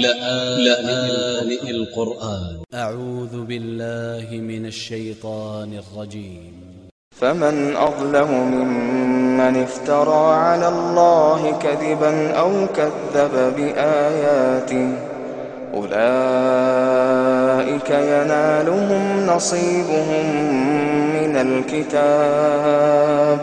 لآن القرآن. أ ع و ذ ب ا ل ل ه من ا ل ش ي ط ا ن ا ل ج ي م فمن أظلم ممن افترى على الله كذبا أو كذب بآياته أولئك ينالهم نصيبهم من الكتاب.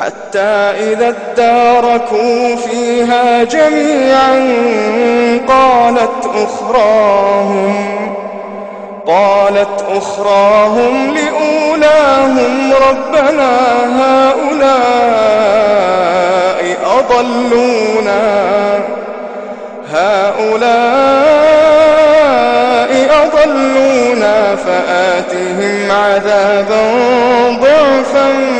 حتى إذا اداركوا فيها جميعا قالت أخراهم قالت أخراهم لأولاهم ربنا هؤلاء أضلونا هؤلاء أضلونا فآتهم عذابا ضعفا.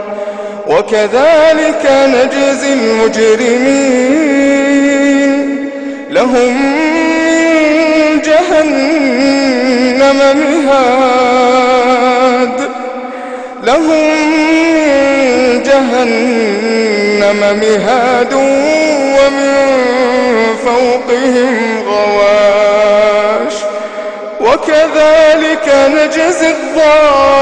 وكذلك نجزي المجرمين. لهم من جهنم مهاد. لهم جهنم مهاد ومن فوقهم غواش. وكذلك نجزي الظالمين.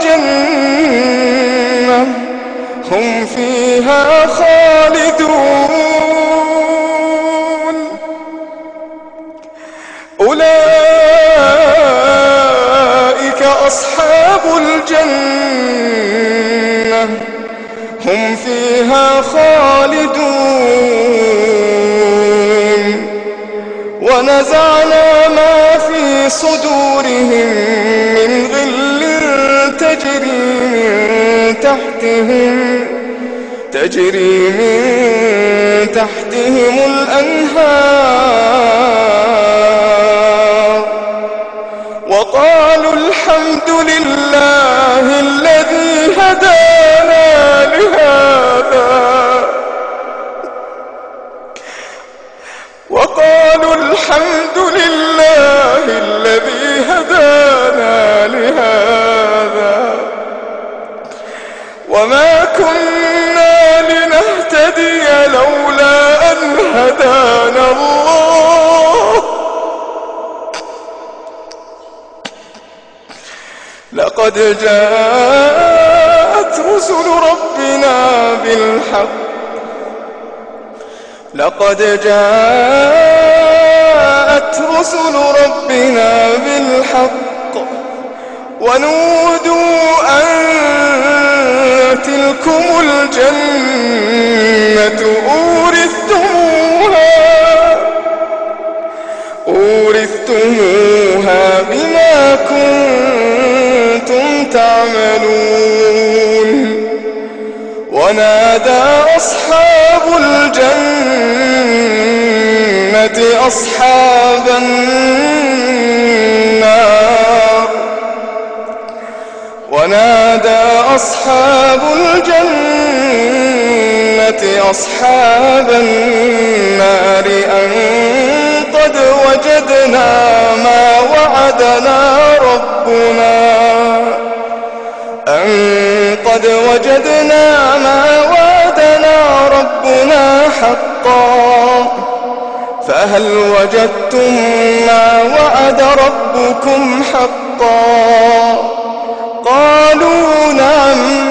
ونزعنا ما في صدورهم من غل تجري من تحتهم تجري من تحتهم الأنهار. هدانا الله. لقد جاءت رسل ربنا بالحق. لقد جاءت رسل ربنا بالحق. ونودوا أن تلكم الجنة. أورثتموها أورثتموها بما كنتم تعملون. ونادى أصحاب الجنة أصحاب النار. ونادى أصحاب الجنة أصحاب النار أن قد وجدنا ما وعدنا ربنا. أن قد وجدنا ما وعدنا ربنا حقا. فهل وجدتم ما وعد ربكم حقا؟ قالوا نعم.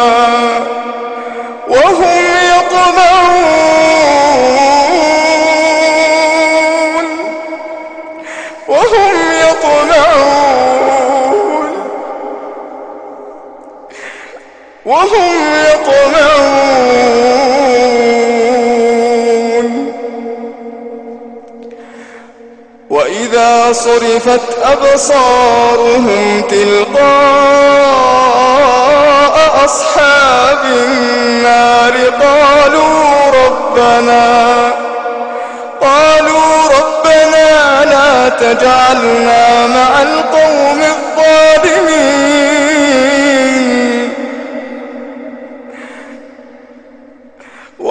وهم يطمعون وإذا صرفت أبصارهم تلقاء أصحاب النار قالوا ربنا قالوا ربنا لا تجعلنا مع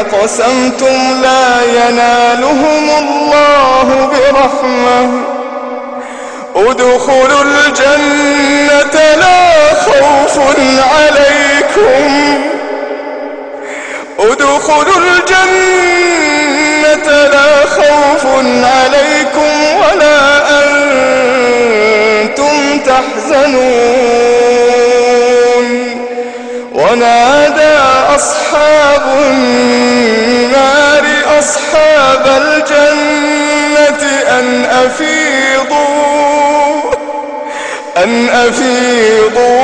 أقسمتم لا ينالهم الله برحمة. ادخلوا الجنة لا خوف عليكم. ادخلوا الجنة لا خوف عليكم ولا أنتم تحزنون. ونادى أصحاب النار أصحاب الجنة أن أفيضوا أن أفيضوا.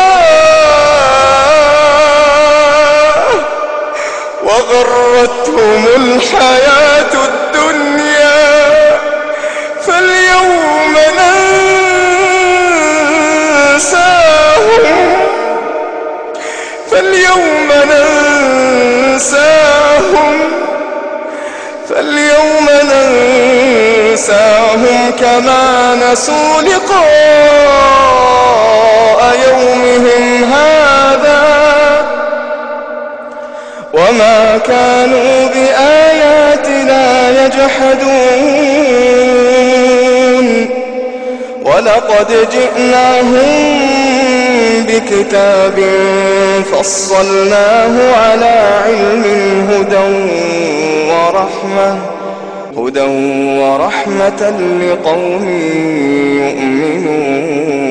وغرتهم الحياة الدنيا فاليوم ننساهم فاليوم ننساهم فاليوم ننساهم كما نسوا لقاهم كانوا بآياتنا يجحدون. ولقد جئناهم بكتاب فصلناه على علم هدى ورحمة هدى ورحمة لقوم يؤمنون.